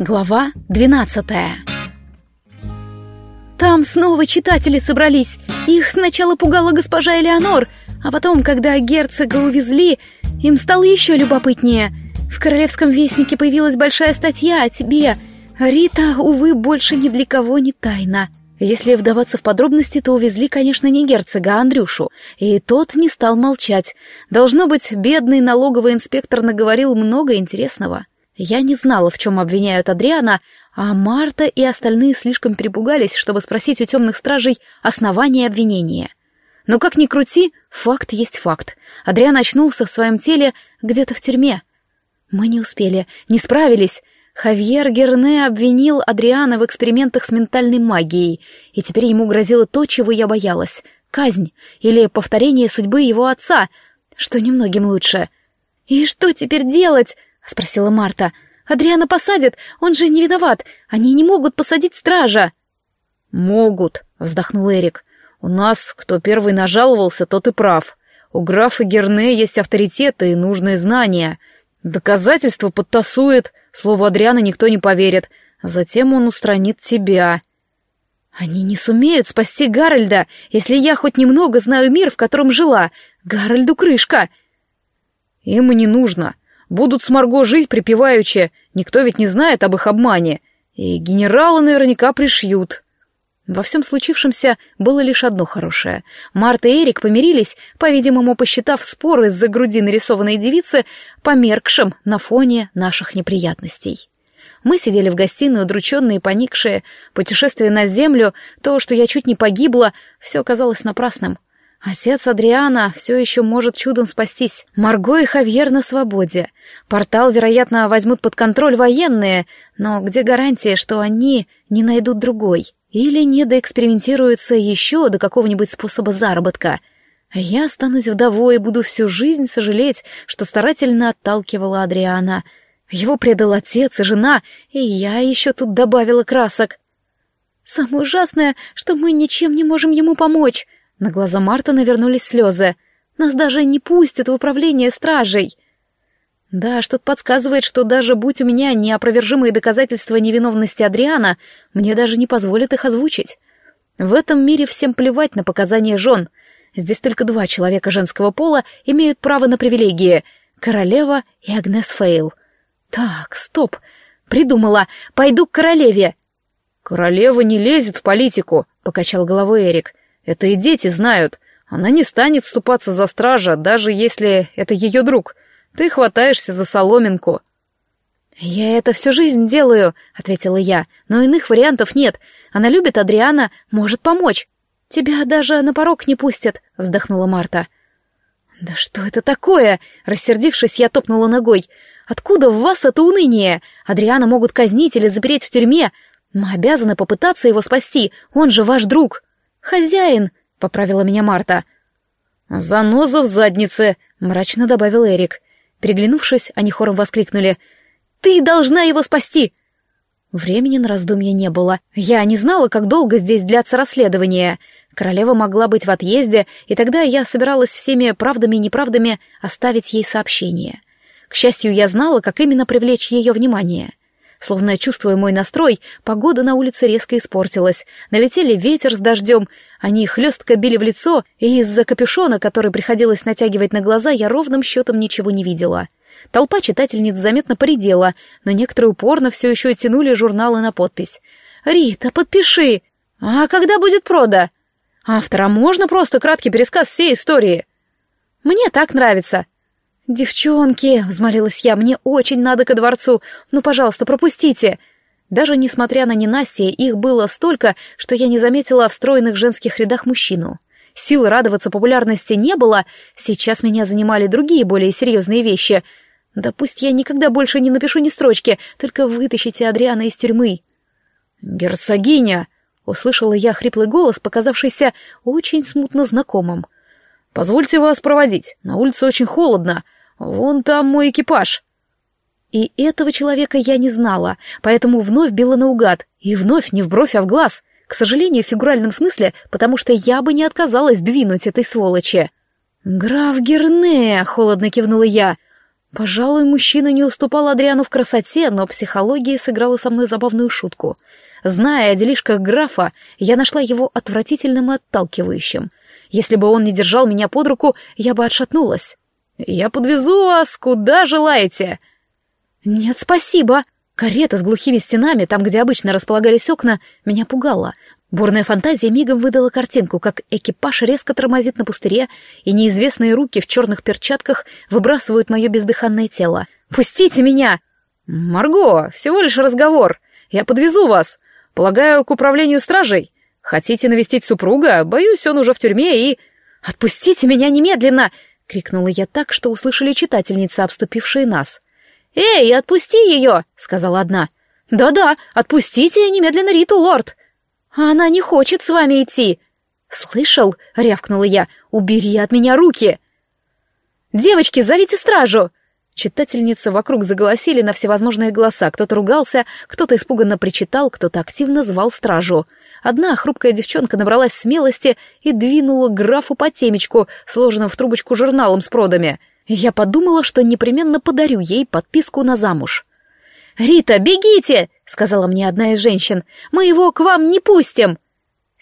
Глава двенадцатая Там снова читатели собрались. Их сначала пугала госпожа Элеонор, а потом, когда герцога увезли, им стало еще любопытнее. В Королевском вестнике появилась большая статья о тебе. Рита, увы, больше ни для кого не тайна. Если вдаваться в подробности, то увезли, конечно, не герцога, а Андрюшу. И тот не стал молчать. Должно быть, бедный налоговый инспектор наговорил много интересного. Я не знала, в чем обвиняют Адриана, а Марта и остальные слишком перепугались, чтобы спросить у темных стражей основания обвинения. Но как ни крути, факт есть факт. Адриан очнулся в своем теле где-то в тюрьме. Мы не успели, не справились. Хавьер Герне обвинил Адриана в экспериментах с ментальной магией, и теперь ему грозило то, чего я боялась — казнь или повторение судьбы его отца, что немногим лучше. «И что теперь делать?» — спросила Марта. «Адриана посадят, он же не виноват. Они не могут посадить стража». «Могут», — вздохнул Эрик. «У нас, кто первый нажаловался, тот и прав. У графа Герне есть авторитеты и нужные знания. Доказательства подтасует, слову Адриана никто не поверит. Затем он устранит тебя». «Они не сумеют спасти Гарольда, если я хоть немного знаю мир, в котором жила. Гарольду крышка». «Им и не нужно. Будут с Марго жить припеваючи, никто ведь не знает об их обмане. И генералы наверняка пришьют. Во всем случившемся было лишь одно хорошее. Марта и Эрик помирились, по-видимому, посчитав спор из-за груди нарисованной девицы померкшим на фоне наших неприятностей. Мы сидели в гостиной, удрученные и поникшие. Путешествие на землю, то, что я чуть не погибла, все казалось напрасным. Отец Адриана все еще может чудом спастись. Марго и Хавьер на свободе. Портал, вероятно, возьмут под контроль военные, но где гарантия, что они не найдут другой? Или не доэкспериментируются еще до какого-нибудь способа заработка? Я останусь вдовой и буду всю жизнь сожалеть, что старательно отталкивала Адриана. Его предал отец и жена, и я еще тут добавила красок. Самое ужасное, что мы ничем не можем ему помочь — на глаза Марта навернулись слезы. «Нас даже не пустят в управление стражей!» Да, что-то подсказывает, что даже будь у меня неопровержимые доказательства невиновности Адриана, мне даже не позволят их озвучить. В этом мире всем плевать на показания жен. Здесь только два человека женского пола имеют право на привилегии — королева и Агнес Фейл. Так, стоп. Придумала. Пойду к королеве. «Королева не лезет в политику», — покачал головой Эрик. Это и дети знают. Она не станет вступаться за стража, даже если это ее друг. Ты хватаешься за соломинку». «Я это всю жизнь делаю», — ответила я, — «но иных вариантов нет. Она любит Адриана, может помочь. Тебя даже на порог не пустят», — вздохнула Марта. «Да что это такое?» — рассердившись, я топнула ногой. «Откуда в вас это уныние? Адриана могут казнить или запереть в тюрьме. Мы обязаны попытаться его спасти, он же ваш друг». «Хозяин!» — поправила меня Марта. «Заноза в заднице!» — мрачно добавил Эрик. Переглянувшись, они хором воскликнули. «Ты должна его спасти!» Времени на раздумья не было. Я не знала, как долго здесь длятся расследования. Королева могла быть в отъезде, и тогда я собиралась всеми правдами и неправдами оставить ей сообщение. К счастью, я знала, как именно привлечь ее внимание. Словно чувствуя мой настрой, погода на улице резко испортилась. Налетели ветер с дождем, они хлестко били в лицо, и из-за капюшона, который приходилось натягивать на глаза, я ровным счетом ничего не видела. Толпа читательниц заметно поредела, но некоторые упорно все еще тянули журналы на подпись. «Рита, подпиши!» «А когда будет прода?» «Автора можно просто краткий пересказ всей истории?» «Мне так нравится», «Девчонки!» — взмолилась я. «Мне очень надо ко дворцу. Ну, пожалуйста, пропустите!» Даже несмотря на ненастье, их было столько, что я не заметила в стройных женских рядах мужчину. Сил радоваться популярности не было, сейчас меня занимали другие, более серьезные вещи. Да пусть я никогда больше не напишу ни строчки, только вытащите Адриана из тюрьмы. «Герцогиня!» — услышала я хриплый голос, показавшийся очень смутно знакомым. «Позвольте вас проводить, на улице очень холодно, «Вон там мой экипаж». И этого человека я не знала, поэтому вновь била наугад, и вновь не в бровь, а в глаз. К сожалению, в фигуральном смысле, потому что я бы не отказалась двинуть этой сволочи. «Граф Герне!» — холодно кивнула я. Пожалуй, мужчина не уступал Адриану в красоте, но психология сыграла со мной забавную шутку. Зная о делишках графа, я нашла его отвратительным и отталкивающим. Если бы он не держал меня под руку, я бы отшатнулась. «Я подвезу вас, куда желаете!» «Нет, спасибо!» Карета с глухими стенами, там, где обычно располагались окна, меня пугала. Бурная фантазия мигом выдала картинку, как экипаж резко тормозит на пустыре, и неизвестные руки в черных перчатках выбрасывают мое бездыханное тело. «Пустите меня!» «Марго, всего лишь разговор. Я подвезу вас. Полагаю, к управлению стражей. Хотите навестить супруга? Боюсь, он уже в тюрьме и...» «Отпустите меня немедленно!» — крикнула я так, что услышали читательницы, обступившие нас. «Эй, отпусти ее!» — сказала одна. «Да-да, отпустите немедленно Риту, лорд!» А она не хочет с вами идти. Слышал? рявкнула я. Убери от меня руки. Девочки, зовите стражу. Читательницы вокруг заголосили на всевозможные голоса. Кто-то ругался, кто-то испуганно причитал, кто-то активно звал стражу. Одна хрупкая девчонка набралась смелости и двинула графу по темечку, сложенным в трубочку журналом с продами. Я подумала, что непременно подарю ей подписку на замуж. «Рита, бегите!» — сказала мне одна из женщин. «Мы его к вам не пустим!»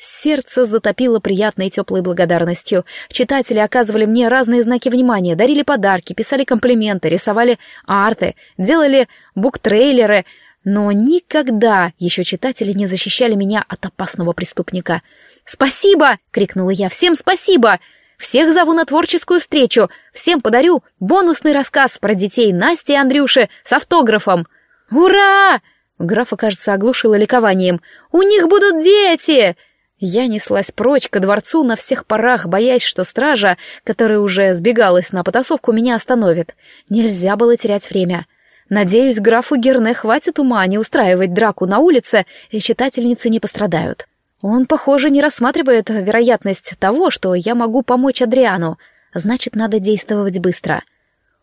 Сердце затопило приятной теплой благодарностью. Читатели оказывали мне разные знаки внимания, дарили подарки, писали комплименты, рисовали арты, делали буктрейлеры, но никогда еще читатели не защищали меня от опасного преступника. «Спасибо!» — крикнула я. «Всем спасибо! Всех зову на творческую встречу! Всем подарю бонусный рассказ про детей Насти и Андрюши с автографом!» «Ура!» Графа, кажется, оглушила ликованием. «У них будут дети!» Я неслась прочь ко дворцу на всех парах, боясь, что стража, которая уже сбегалась на потасовку, меня остановит. Нельзя было терять время. Надеюсь, графу Герне хватит ума не устраивать драку на улице, и читательницы не пострадают. Он, похоже, не рассматривает вероятность того, что я могу помочь Адриану. Значит, надо действовать быстро.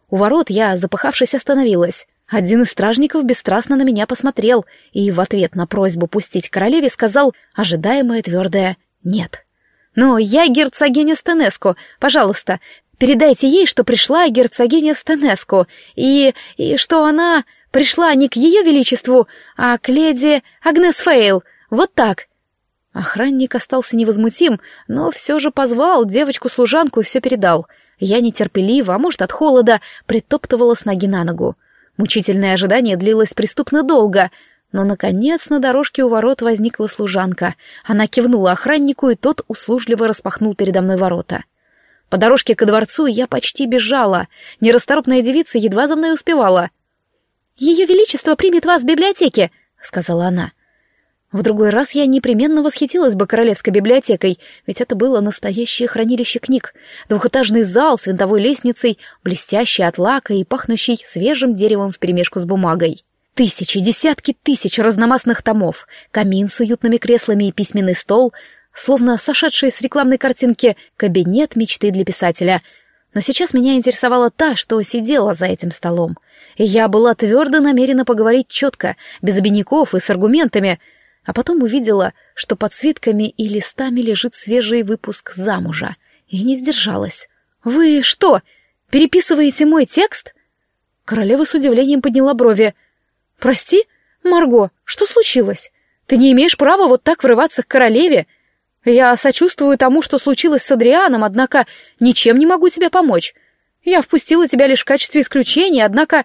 У ворот я, запыхавшись, остановилась. Один из стражников бесстрастно на меня посмотрел и в ответ на просьбу пустить королеве сказал ожидаемое твердое «нет». «Но я герцогиня Стенеско, пожалуйста, передайте ей, что пришла герцогиня Стенеско, и... и что она пришла не к ее величеству, а к леди Агнес Фейл, вот так». Охранник остался невозмутим, но все же позвал девочку-служанку и все передал. Я нетерпеливо, а может от холода, притоптывала с ноги на ногу. Мучительное ожидание длилось преступно долго, но, наконец, на дорожке у ворот возникла служанка. Она кивнула охраннику, и тот услужливо распахнул передо мной ворота. По дорожке ко дворцу я почти бежала. Нерасторопная девица едва за мной успевала. «Ее Величество примет вас в библиотеке», — сказала она. В другой раз я непременно восхитилась бы королевской библиотекой, ведь это было настоящее хранилище книг. Двухэтажный зал с винтовой лестницей, блестящий от лака и пахнущий свежим деревом вперемешку с бумагой. Тысячи, десятки тысяч разномастных томов, камин с уютными креслами и письменный стол, словно сошедший с рекламной картинки «Кабинет мечты для писателя». Но сейчас меня интересовала та, что сидела за этим столом. И я была твердо намерена поговорить четко, без обиняков и с аргументами — а потом увидела, что под свитками и листами лежит свежий выпуск «Замужа», и не сдержалась. «Вы что, переписываете мой текст?» Королева с удивлением подняла брови. «Прости, Марго, что случилось? Ты не имеешь права вот так врываться к королеве. Я сочувствую тому, что случилось с Адрианом, однако ничем не могу тебе помочь. Я впустила тебя лишь в качестве исключения, однако...»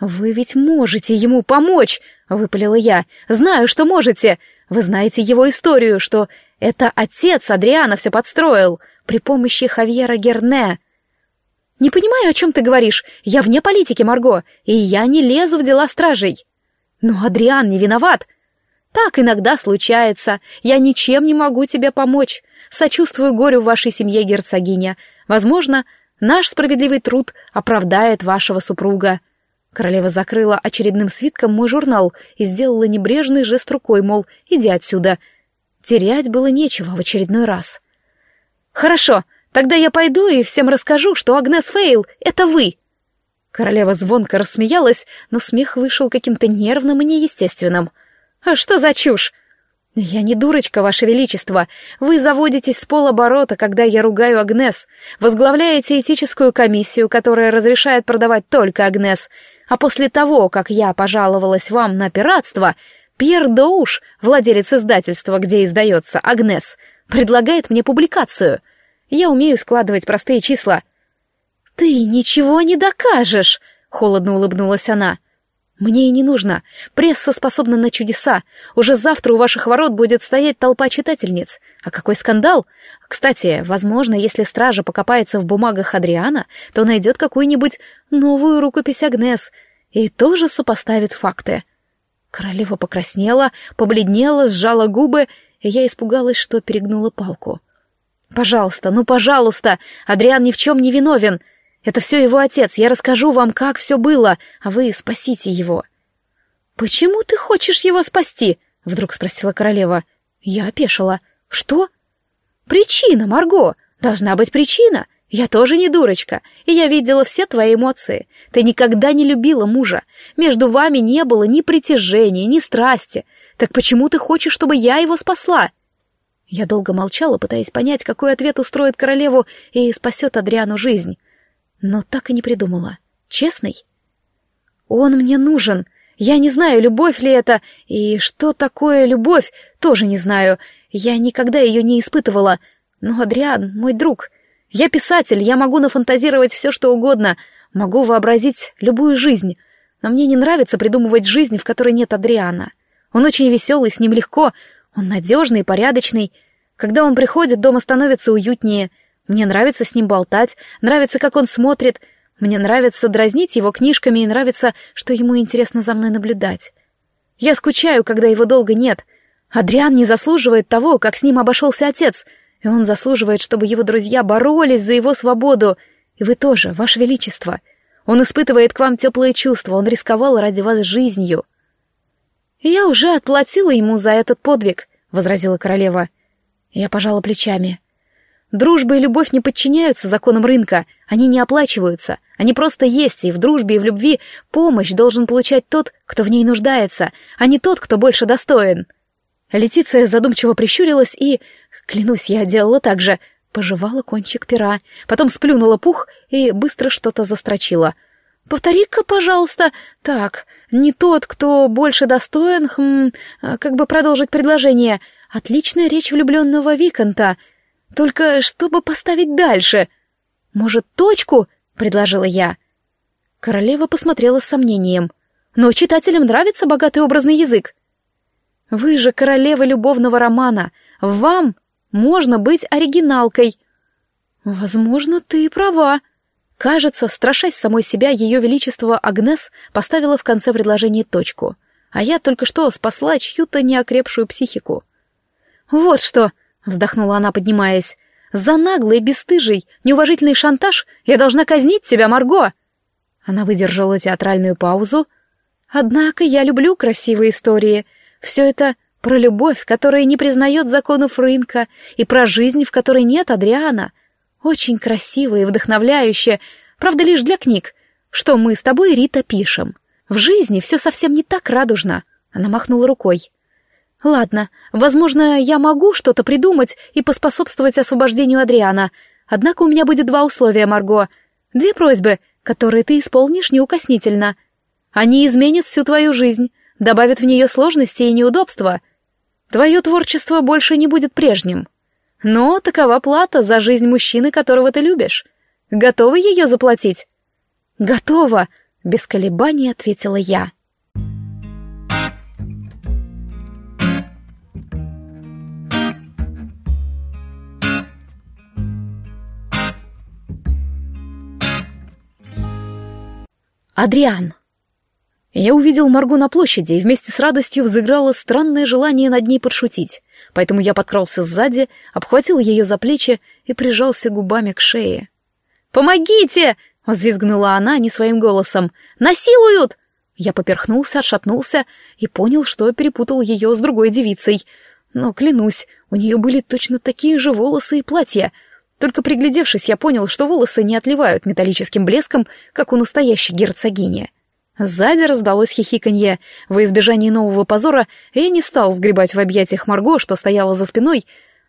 «Вы ведь можете ему помочь!» — выпалила я. «Знаю, что можете. Вы знаете его историю, что это отец Адриана все подстроил при помощи Хавьера Герне». «Не понимаю, о чем ты говоришь. Я вне политики, Марго, и я не лезу в дела стражей». «Но Адриан не виноват». «Так иногда случается. Я ничем не могу тебе помочь. Сочувствую горю вашей семье, герцогиня. Возможно, наш справедливый труд оправдает вашего супруга». Королева закрыла очередным свитком мой журнал и сделала небрежный жест рукой, мол, иди отсюда. Терять было нечего в очередной раз. «Хорошо, тогда я пойду и всем расскажу, что Агнес Фейл — это вы!» Королева звонко рассмеялась, но смех вышел каким-то нервным и неестественным. «А что за чушь?» «Я не дурочка, Ваше Величество. Вы заводитесь с полоборота, когда я ругаю Агнес. Возглавляете этическую комиссию, которая разрешает продавать только Агнес. А после того, как я пожаловалась вам на пиратство, Пьер Доуш, владелец издательства, где издается Агнес, предлагает мне публикацию. Я умею складывать простые числа». «Ты ничего не докажешь!» — холодно улыбнулась она. Мне и не нужно. Пресса способна на чудеса. Уже завтра у ваших ворот будет стоять толпа читательниц. А какой скандал? Кстати, возможно, если стража покопается в бумагах Адриана, то найдет какую-нибудь новую рукопись Агнес и тоже сопоставит факты. Королева покраснела, побледнела, сжала губы, и я испугалась, что перегнула палку. «Пожалуйста, ну, пожалуйста! Адриан ни в чем не виновен!» Это все его отец. Я расскажу вам, как все было, а вы спасите его». «Почему ты хочешь его спасти?» — вдруг спросила королева. Я опешила. «Что?» «Причина, Марго! Должна быть причина. Я тоже не дурочка, и я видела все твои эмоции. Ты никогда не любила мужа. Между вами не было ни притяжения, ни страсти. Так почему ты хочешь, чтобы я его спасла?» Я долго молчала, пытаясь понять, какой ответ устроит королеву и спасет Адриану жизнь но так и не придумала. Честный? Он мне нужен. Я не знаю, любовь ли это, и что такое любовь, тоже не знаю. Я никогда ее не испытывала. Но Адриан, мой друг. Я писатель, я могу нафантазировать все, что угодно, могу вообразить любую жизнь. Но мне не нравится придумывать жизнь, в которой нет Адриана. Он очень веселый, с ним легко, он надежный и порядочный. Когда он приходит, дома становится уютнее — мне нравится с ним болтать, нравится, как он смотрит, мне нравится дразнить его книжками и нравится, что ему интересно за мной наблюдать. Я скучаю, когда его долго нет. Адриан не заслуживает того, как с ним обошелся отец, и он заслуживает, чтобы его друзья боролись за его свободу. И вы тоже, ваше величество. Он испытывает к вам теплые чувства, он рисковал ради вас жизнью. «Я уже отплатила ему за этот подвиг», — возразила королева. Я пожала плечами. Дружба и любовь не подчиняются законам рынка, они не оплачиваются, они просто есть, и в дружбе и в любви помощь должен получать тот, кто в ней нуждается, а не тот, кто больше достоин. Летиция задумчиво прищурилась и, клянусь, я делала так же, пожевала кончик пера, потом сплюнула пух и быстро что-то застрочила. «Повтори-ка, пожалуйста. Так, не тот, кто больше достоин, хм, как бы продолжить предложение. Отличная речь влюбленного Виконта». Только чтобы поставить дальше? Может, точку? предложила я. Королева посмотрела с сомнением. Но читателям нравится богатый образный язык. Вы же королева любовного романа. Вам можно быть оригиналкой. Возможно, ты права. Кажется, страшась самой себя, ее величество Агнес поставила в конце предложения точку, а я только что спасла чью-то неокрепшую психику. Вот что, Вздохнула она, поднимаясь. «За наглый, бесстыжий, неуважительный шантаж я должна казнить тебя, Марго!» Она выдержала театральную паузу. «Однако я люблю красивые истории. Все это про любовь, которая не признает законов рынка, и про жизнь, в которой нет Адриана. Очень красиво и вдохновляюще, правда, лишь для книг, что мы с тобой, Рита, пишем. В жизни все совсем не так радужно». Она махнула рукой. Ладно, возможно, я могу что-то придумать и поспособствовать освобождению Адриана. Однако у меня будет два условия, Марго. Две просьбы, которые ты исполнишь неукоснительно. Они изменят всю твою жизнь, добавят в нее сложности и неудобства. Твое творчество больше не будет прежним. Но такова плата за жизнь мужчины, которого ты любишь. Готова ее заплатить? Готова, без колебаний ответила я. Адриан. Я увидел Марго на площади, и вместе с радостью взыграло странное желание над ней подшутить. Поэтому я подкрался сзади, обхватил ее за плечи и прижался губами к шее. «Помогите!» — взвизгнула она не своим голосом. «Насилуют!» Я поперхнулся, отшатнулся и понял, что перепутал ее с другой девицей. Но, клянусь, у нее были точно такие же волосы и платья — только приглядевшись, я понял, что волосы не отливают металлическим блеском, как у настоящей герцогини. Сзади раздалось хихиканье. Во избежание нового позора я не стал сгребать в объятиях Марго, что стояла за спиной,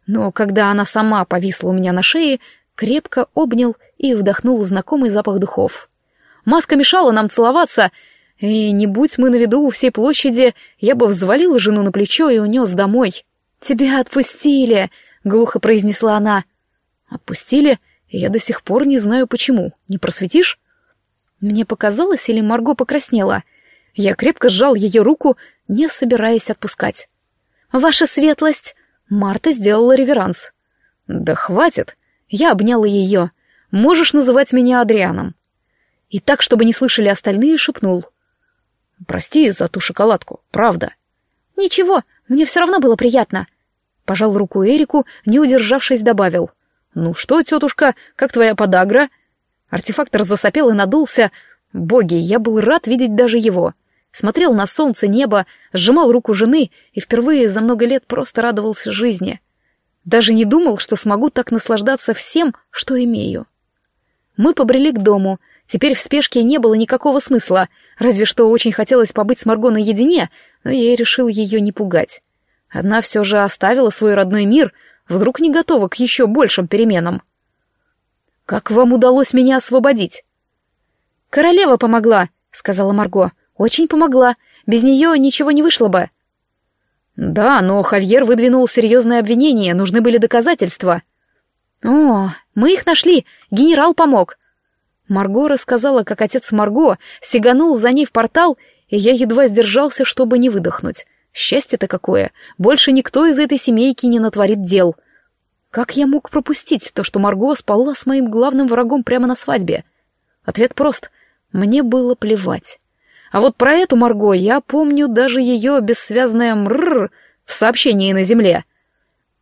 но когда она сама повисла у меня на шее, крепко обнял и вдохнул знакомый запах духов. Маска мешала нам целоваться, и не будь мы на виду у всей площади, я бы взвалил жену на плечо и унес домой. «Тебя отпустили!» — глухо произнесла она. «Отпустили? Я до сих пор не знаю почему. Не просветишь?» Мне показалось, или Марго покраснела. Я крепко сжал ее руку, не собираясь отпускать. «Ваша светлость!» Марта сделала реверанс. «Да хватит!» Я обняла ее. «Можешь называть меня Адрианом». И так, чтобы не слышали остальные, шепнул. «Прости за ту шоколадку, правда». «Ничего, мне все равно было приятно». Пожал руку Эрику, не удержавшись, добавил. «Ну что, тетушка, как твоя подагра?» Артефактор засопел и надулся. Боги, я был рад видеть даже его. Смотрел на солнце, небо, сжимал руку жены и впервые за много лет просто радовался жизни. Даже не думал, что смогу так наслаждаться всем, что имею. Мы побрели к дому. Теперь в спешке не было никакого смысла, разве что очень хотелось побыть с Марго наедине, но я решил ее не пугать. Одна все же оставила свой родной мир, вдруг не готова к еще большим переменам. Как вам удалось меня освободить? Королева помогла, сказала Марго. Очень помогла. Без нее ничего не вышло бы. Да, но Хавьер выдвинул серьезные обвинения, нужны были доказательства. О, мы их нашли, генерал помог. Марго рассказала, как отец Марго сиганул за ней в портал, и я едва сдержался, чтобы не выдохнуть. Счастье-то какое! Больше никто из этой семейки не натворит дел. — как я мог пропустить то, что Марго спала с моим главным врагом прямо на свадьбе? Ответ прост. Мне было плевать. А вот про эту Марго я помню даже ее бессвязное «мрррр» в сообщении на земле.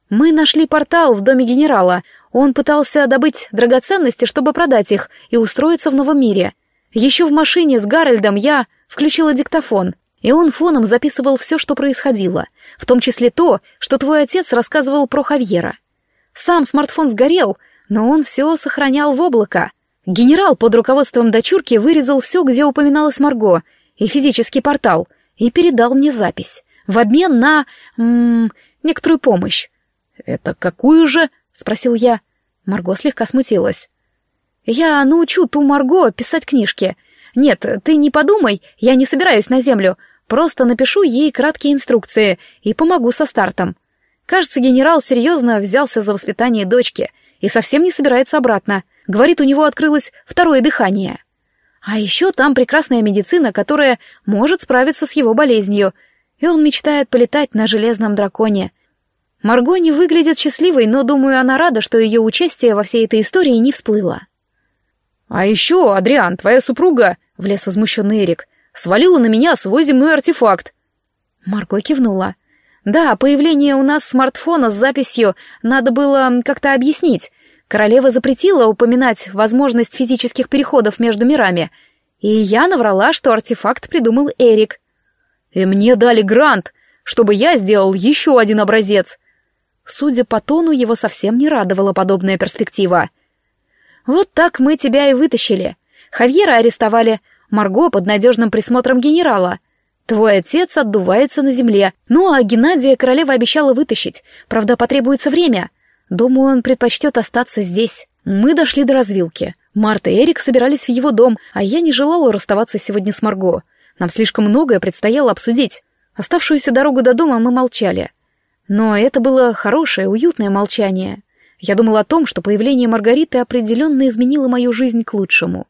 Мы нашли портал в доме генерала. Он пытался добыть драгоценности, чтобы продать их и устроиться в новом мире. Еще в машине с Гарольдом я включила диктофон, и он фоном записывал все, что происходило, в том числе то, что твой отец рассказывал про Хавьера. Сам смартфон сгорел, но он все сохранял в облако. Генерал под руководством дочурки вырезал все, где упоминалась Марго, и физический портал, и передал мне запись. В обмен на... М -м, некоторую помощь. «Это какую же?» — спросил я. Марго слегка смутилась. «Я научу ту Марго писать книжки. Нет, ты не подумай, я не собираюсь на землю. Просто напишу ей краткие инструкции и помогу со стартом. Кажется, генерал серьезно взялся за воспитание дочки и совсем не собирается обратно. Говорит, у него открылось второе дыхание. А еще там прекрасная медицина, которая может справиться с его болезнью, и он мечтает полетать на железном драконе. Марго не выглядит счастливой, но, думаю, она рада, что ее участие во всей этой истории не всплыло. «А еще, Адриан, твоя супруга», — влез возмущенный Эрик, — «свалила на меня свой земной артефакт». Марго кивнула. Да, появление у нас смартфона с записью надо было как-то объяснить. Королева запретила упоминать возможность физических переходов между мирами. И я наврала, что артефакт придумал Эрик. И мне дали грант, чтобы я сделал еще один образец. Судя по тону, его совсем не радовала подобная перспектива. Вот так мы тебя и вытащили. Хавьера арестовали, Марго под надежным присмотром генерала — Твой отец отдувается на земле. Ну, а Геннадия королева обещала вытащить. Правда, потребуется время. Думаю, он предпочтет остаться здесь. Мы дошли до развилки. Марта и Эрик собирались в его дом, а я не желала расставаться сегодня с Марго. Нам слишком многое предстояло обсудить. Оставшуюся дорогу до дома мы молчали. Но это было хорошее, уютное молчание. Я думала о том, что появление Маргариты определенно изменило мою жизнь к лучшему.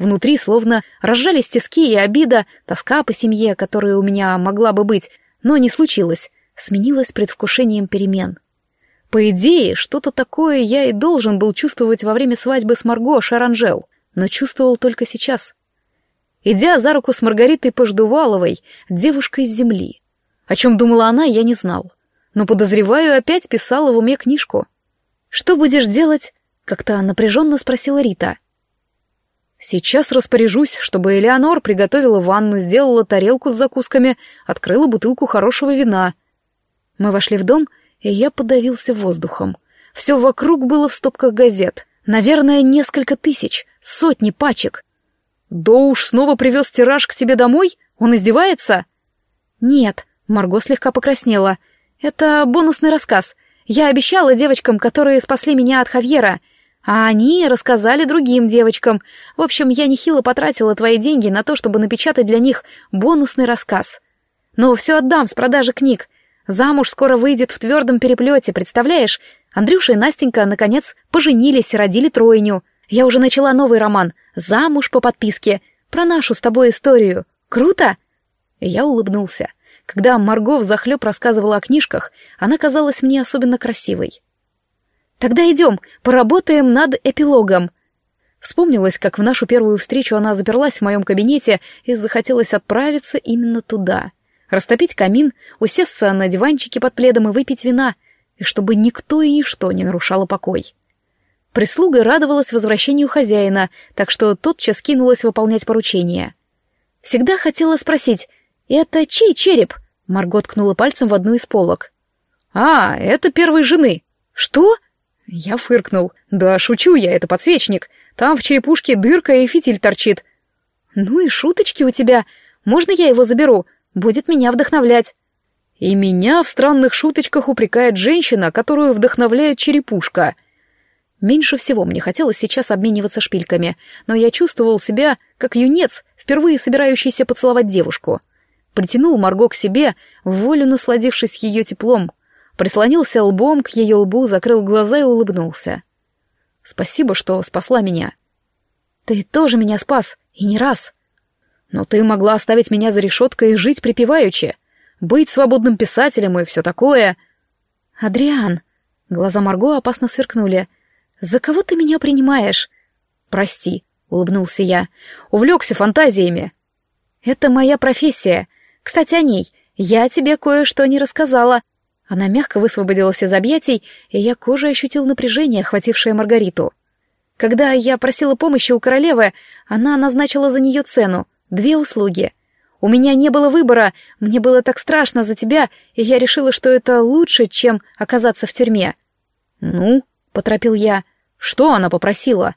Внутри словно разжались тиски и обида, тоска по семье, которая у меня могла бы быть, но не случилось, сменилась предвкушением перемен. По идее, что-то такое я и должен был чувствовать во время свадьбы с Марго Шаранжел, но чувствовал только сейчас. Идя за руку с Маргаритой Пождуваловой, девушкой из земли. О чем думала она, я не знал. Но, подозреваю, опять писала в уме книжку. «Что будешь делать?» — как-то напряженно спросила Рита. — Сейчас распоряжусь, чтобы Элеонор приготовила ванну, сделала тарелку с закусками, открыла бутылку хорошего вина. Мы вошли в дом, и я подавился воздухом. Все вокруг было в стопках газет. Наверное, несколько тысяч, сотни пачек. Доуш снова привез тираж к тебе домой? Он издевается?» «Нет», — Марго слегка покраснела. «Это бонусный рассказ. Я обещала девочкам, которые спасли меня от Хавьера, а они рассказали другим девочкам. В общем, я нехило потратила твои деньги на то, чтобы напечатать для них бонусный рассказ. Но все отдам с продажи книг. Замуж скоро выйдет в твердом переплете, представляешь? Андрюша и Настенька, наконец, поженились и родили тройню. Я уже начала новый роман «Замуж по подписке» про нашу с тобой историю. Круто?» Я улыбнулся. Когда Марго взахлеб рассказывала о книжках, она казалась мне особенно красивой. «Тогда идем, поработаем над эпилогом». Вспомнилось, как в нашу первую встречу она заперлась в моем кабинете и захотелось отправиться именно туда. Растопить камин, усесться на диванчике под пледом и выпить вина, и чтобы никто и ничто не нарушало покой. Прислуга радовалась возвращению хозяина, так что тотчас кинулась выполнять поручение. Всегда хотела спросить, «Это чей череп?» Марго ткнула пальцем в одну из полок. «А, это первой жены». «Что?» Я фыркнул. «Да, шучу я, это подсвечник. Там в черепушке дырка и фитиль торчит». «Ну и шуточки у тебя. Можно я его заберу? Будет меня вдохновлять». И меня в странных шуточках упрекает женщина, которую вдохновляет черепушка. Меньше всего мне хотелось сейчас обмениваться шпильками, но я чувствовал себя как юнец, впервые собирающийся поцеловать девушку. Притянул Марго к себе, волю насладившись ее теплом, прислонился лбом к ее лбу, закрыл глаза и улыбнулся. «Спасибо, что спасла меня». «Ты тоже меня спас, и не раз». «Но ты могла оставить меня за решеткой и жить припеваючи, быть свободным писателем и все такое». «Адриан», — глаза Марго опасно сверкнули, — «за кого ты меня принимаешь?» «Прости», — улыбнулся я, — «увлекся фантазиями». «Это моя профессия. Кстати, о ней. Я тебе кое-что не рассказала. Она мягко высвободилась из объятий, и я кожей ощутил напряжение, охватившее Маргариту. Когда я просила помощи у королевы, она назначила за нее цену — две услуги. У меня не было выбора, мне было так страшно за тебя, и я решила, что это лучше, чем оказаться в тюрьме. «Ну?» — поторопил я. «Что она попросила?»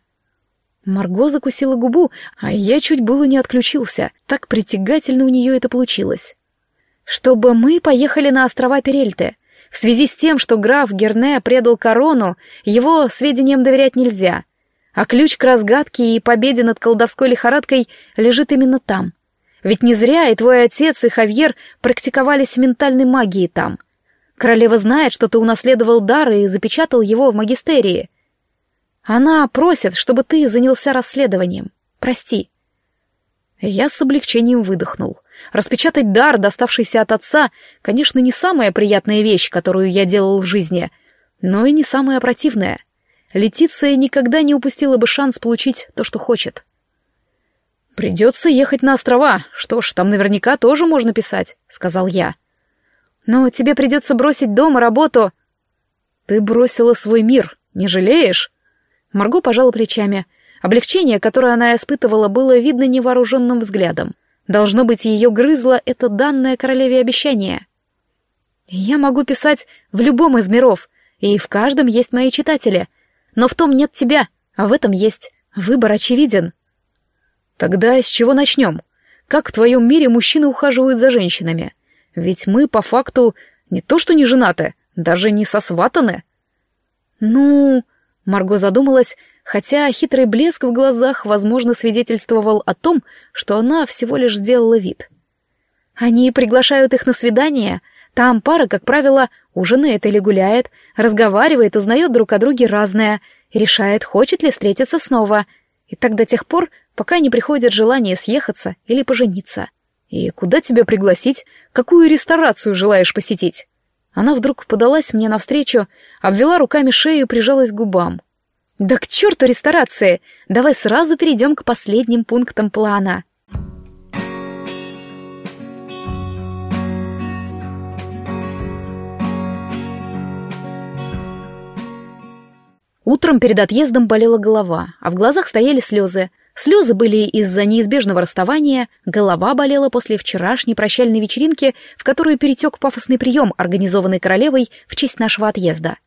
Марго закусила губу, а я чуть было не отключился. Так притягательно у нее это получилось. «Чтобы мы поехали на острова Перельты. В связи с тем, что граф Герне предал корону, его сведениям доверять нельзя. А ключ к разгадке и победе над колдовской лихорадкой лежит именно там. Ведь не зря и твой отец, и Хавьер практиковались ментальной магии там. Королева знает, что ты унаследовал дар и запечатал его в магистерии. Она просит, чтобы ты занялся расследованием. Прости. Я с облегчением выдохнул. Распечатать дар, доставшийся от отца, конечно, не самая приятная вещь, которую я делал в жизни, но и не самая противная. Летиция никогда не упустила бы шанс получить то, что хочет. «Придется ехать на острова. Что ж, там наверняка тоже можно писать», — сказал я. «Но тебе придется бросить дом и работу». «Ты бросила свой мир, не жалеешь?» Марго пожала плечами. Облегчение, которое она испытывала, было видно невооруженным взглядом. Должно быть, ее грызло это данное королеве обещание. Я могу писать в любом из миров, и в каждом есть мои читатели. Но в том нет тебя, а в этом есть. Выбор очевиден. Тогда с чего начнем? Как в твоем мире мужчины ухаживают за женщинами? Ведь мы, по факту, не то что не женаты, даже не сосватаны. Ну, Марго задумалась, хотя хитрый блеск в глазах, возможно, свидетельствовал о том, что она всего лишь сделала вид. Они приглашают их на свидание. Там пара, как правило, ужинает или гуляет, разговаривает, узнает друг о друге разное, решает, хочет ли встретиться снова. И так до тех пор, пока не приходит желание съехаться или пожениться. «И куда тебя пригласить? Какую ресторацию желаешь посетить?» Она вдруг подалась мне навстречу, обвела руками шею и прижалась к губам. «Да к черту ресторации! Давай сразу перейдем к последним пунктам плана!» Утром перед отъездом болела голова, а в глазах стояли слезы. Слезы были из-за неизбежного расставания, голова болела после вчерашней прощальной вечеринки, в которую перетек пафосный прием, организованный королевой в честь нашего отъезда.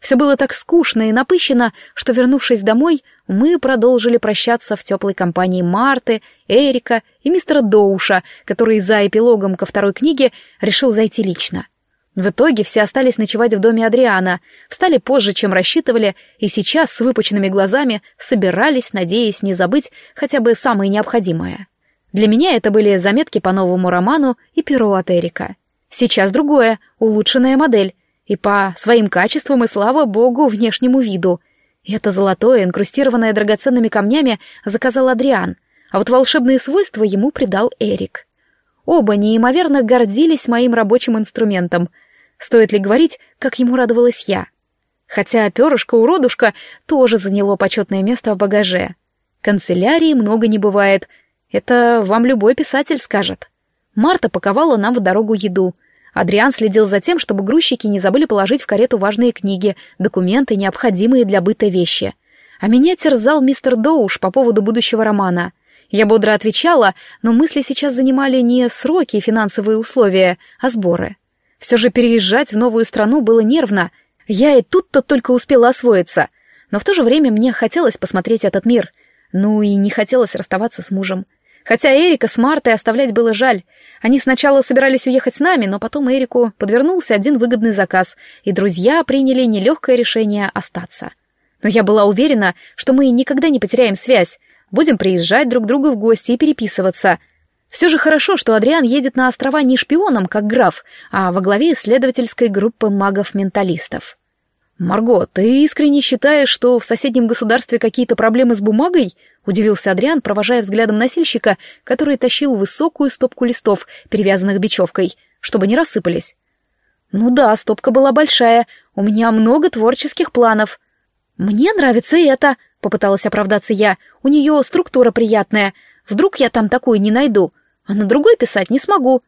Все было так скучно и напыщено, что, вернувшись домой, мы продолжили прощаться в теплой компании Марты, Эрика и мистера Доуша, который за эпилогом ко второй книге решил зайти лично. В итоге все остались ночевать в доме Адриана, встали позже, чем рассчитывали, и сейчас с выпученными глазами собирались, надеясь не забыть хотя бы самое необходимое. Для меня это были заметки по новому роману и перо от Эрика. Сейчас другое, улучшенная модель, и по своим качествам и, слава богу, внешнему виду. Это золотое, инкрустированное драгоценными камнями, заказал Адриан, а вот волшебные свойства ему придал Эрик. Оба неимоверно гордились моим рабочим инструментом. Стоит ли говорить, как ему радовалась я? Хотя перышко-уродушка тоже заняло почетное место в багаже. Канцелярии много не бывает. Это вам любой писатель скажет. Марта паковала нам в дорогу еду. Адриан следил за тем, чтобы грузчики не забыли положить в карету важные книги, документы, необходимые для быта вещи. А меня терзал мистер Доуш по поводу будущего романа. Я бодро отвечала, но мысли сейчас занимали не сроки и финансовые условия, а сборы. Все же переезжать в новую страну было нервно. Я и тут-то только успела освоиться. Но в то же время мне хотелось посмотреть этот мир. Ну и не хотелось расставаться с мужем. Хотя Эрика с Мартой оставлять было жаль. Они сначала собирались уехать с нами, но потом Эрику подвернулся один выгодный заказ, и друзья приняли нелегкое решение остаться. Но я была уверена, что мы никогда не потеряем связь, Будем приезжать друг к другу в гости и переписываться. Все же хорошо, что Адриан едет на острова не шпионом, как граф, а во главе исследовательской группы магов-менталистов. «Марго, ты искренне считаешь, что в соседнем государстве какие-то проблемы с бумагой?» — удивился Адриан, провожая взглядом носильщика, который тащил высокую стопку листов, перевязанных бечевкой, чтобы не рассыпались. «Ну да, стопка была большая, у меня много творческих планов». «Мне нравится это», — попыталась оправдаться я. «У нее структура приятная. Вдруг я там такую не найду, а на другой писать не смогу».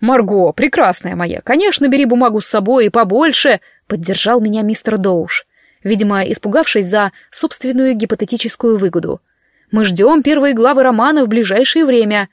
«Марго, прекрасная моя, конечно, бери бумагу с собой и побольше», — поддержал меня мистер Доуш, видимо, испугавшись за собственную гипотетическую выгоду. «Мы ждем первые главы романа в ближайшее время».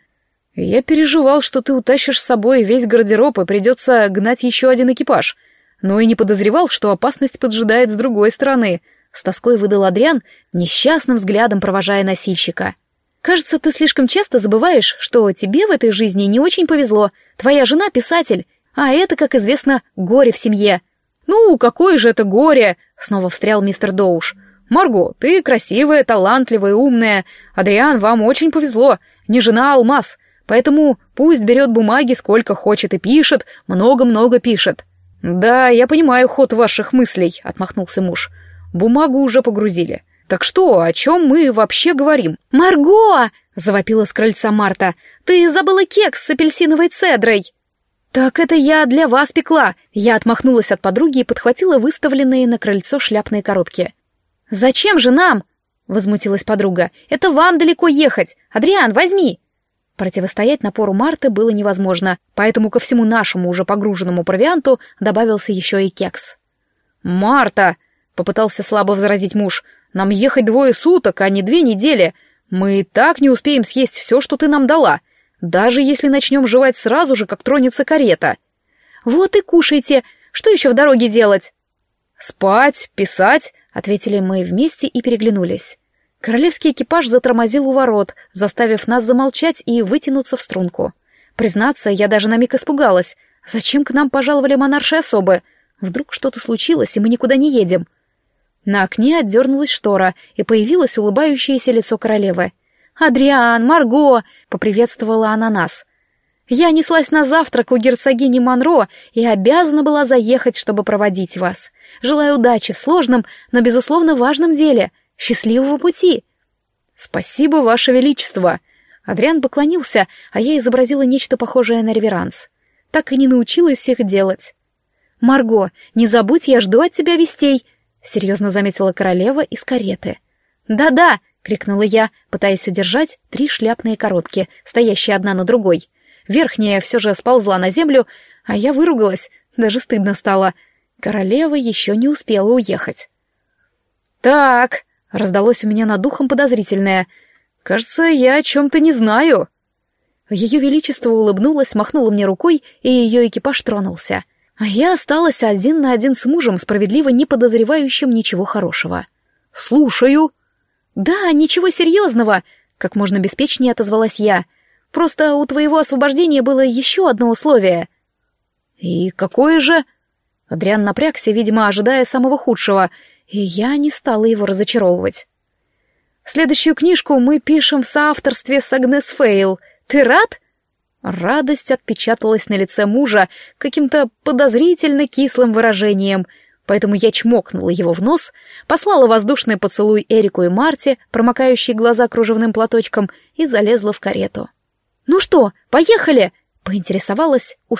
«Я переживал, что ты утащишь с собой весь гардероб и придется гнать еще один экипаж, но и не подозревал, что опасность поджидает с другой стороны», с тоской выдал Адриан, несчастным взглядом провожая носильщика. «Кажется, ты слишком часто забываешь, что тебе в этой жизни не очень повезло. Твоя жена — писатель, а это, как известно, горе в семье». «Ну, какое же это горе!» — снова встрял мистер Доуш. «Марго, ты красивая, талантливая, умная. Адриан, вам очень повезло. Не жена, а алмаз. Поэтому пусть берет бумаги сколько хочет и пишет, много-много пишет». «Да, я понимаю ход ваших мыслей», — отмахнулся муж. Бумагу уже погрузили. Так что, о чем мы вообще говорим? «Марго!» — завопила с крыльца Марта. «Ты забыла кекс с апельсиновой цедрой!» «Так это я для вас пекла!» Я отмахнулась от подруги и подхватила выставленные на крыльцо шляпные коробки. «Зачем же нам?» — возмутилась подруга. «Это вам далеко ехать! Адриан, возьми!» Противостоять напору Марты было невозможно, поэтому ко всему нашему уже погруженному провианту добавился еще и кекс. «Марта!» Попытался слабо возразить муж. «Нам ехать двое суток, а не две недели. Мы и так не успеем съесть все, что ты нам дала. Даже если начнем жевать сразу же, как тронется карета». «Вот и кушайте. Что еще в дороге делать?» «Спать, писать», — ответили мы вместе и переглянулись. Королевский экипаж затормозил у ворот, заставив нас замолчать и вытянуться в струнку. Признаться, я даже на миг испугалась. Зачем к нам пожаловали монарши особы? Вдруг что-то случилось, и мы никуда не едем. На окне отдернулась штора, и появилось улыбающееся лицо королевы. «Адриан, Марго!» — поприветствовала она нас. «Я неслась на завтрак у герцогини Монро и обязана была заехать, чтобы проводить вас. Желаю удачи в сложном, но, безусловно, важном деле. Счастливого пути!» «Спасибо, Ваше Величество!» Адриан поклонился, а я изобразила нечто похожее на реверанс. Так и не научилась их делать. «Марго, не забудь, я жду от тебя вестей!» серьезно заметила королева из кареты. «Да-да!» — крикнула я, пытаясь удержать три шляпные коробки, стоящие одна на другой. Верхняя все же сползла на землю, а я выругалась, даже стыдно стало. Королева еще не успела уехать. «Так!» — раздалось у меня над духом подозрительное. «Кажется, я о чем-то не знаю». Ее Величество улыбнулась, махнула мне рукой, и ее экипаж тронулся. А я осталась один на один с мужем, справедливо не подозревающим ничего хорошего. «Слушаю». «Да, ничего серьезного», — как можно беспечнее отозвалась я. «Просто у твоего освобождения было еще одно условие». «И какое же?» Адриан напрягся, видимо, ожидая самого худшего, и я не стала его разочаровывать. «Следующую книжку мы пишем в соавторстве с Агнес Фейл. Ты рад?» Радость отпечаталась на лице мужа каким-то подозрительно кислым выражением, поэтому я чмокнула его в нос, послала воздушный поцелуй Эрику и Марте, промокающие глаза кружевным платочком, и залезла в карету. «Ну что, поехали?» — поинтересовалась у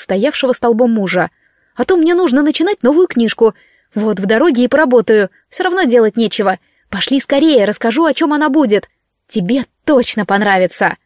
столбом мужа. «А то мне нужно начинать новую книжку. Вот в дороге и поработаю, все равно делать нечего. Пошли скорее, расскажу, о чем она будет. Тебе точно понравится!»